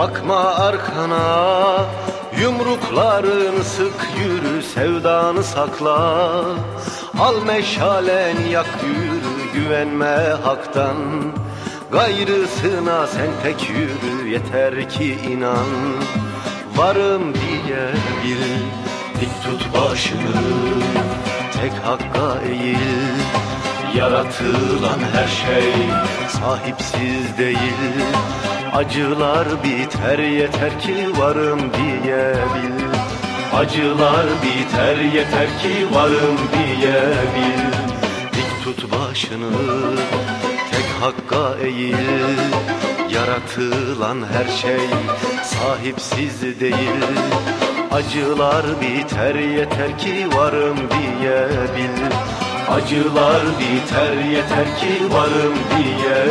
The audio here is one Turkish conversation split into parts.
arkana Yumrukların sık yürü sevdanı sakla. Al meşalen yak yürü güvenme haktan. Gayrısına sen tek yürü yeter ki inan. Varım diye bil dik tut başını. Tek hakka eğil Yaratılan her şey sahipsiz değil Acılar biter yeter ki varım diye bil Acılar biter yeter ki varım diye bil Dik tut başını tek hakka eğil. Yaratılan her şey sahipsiz değil. Acılar biter yeter ki varım diye bil Acılar biter yeter ki varım diye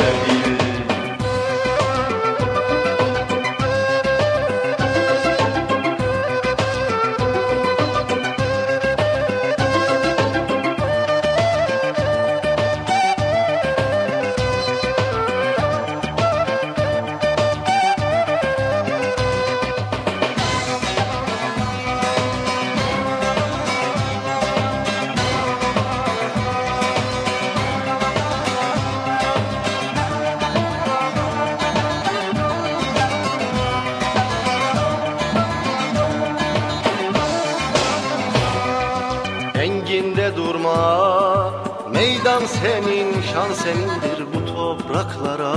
durma. Meydan senin şan senindir bu topraklara.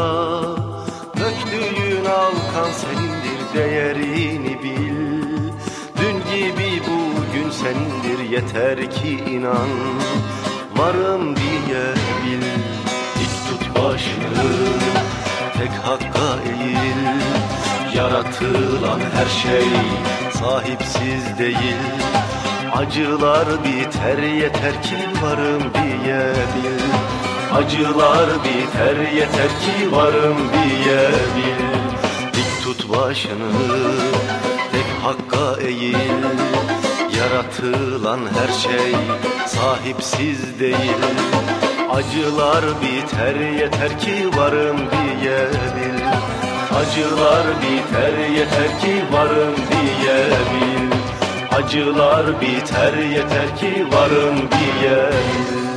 Döktüğün alkan senindir değerini bil. Dün gibi bugün senindir yeter ki inan. Varım diye bil. Dik tut başını Tek hakka eğil. Yaratılan her şey sahipsiz değil Acılar biter yeter ki varım diye bil Acılar biter yeter ki varım diye bil Dik tut başını tek hakka eğil. Yaratılan her şey sahipsiz değil. Acılar biter yeter ki varım diye bil Acılar biter yeter ki varım diye bil Acılar biter yeter ki varım diye. bil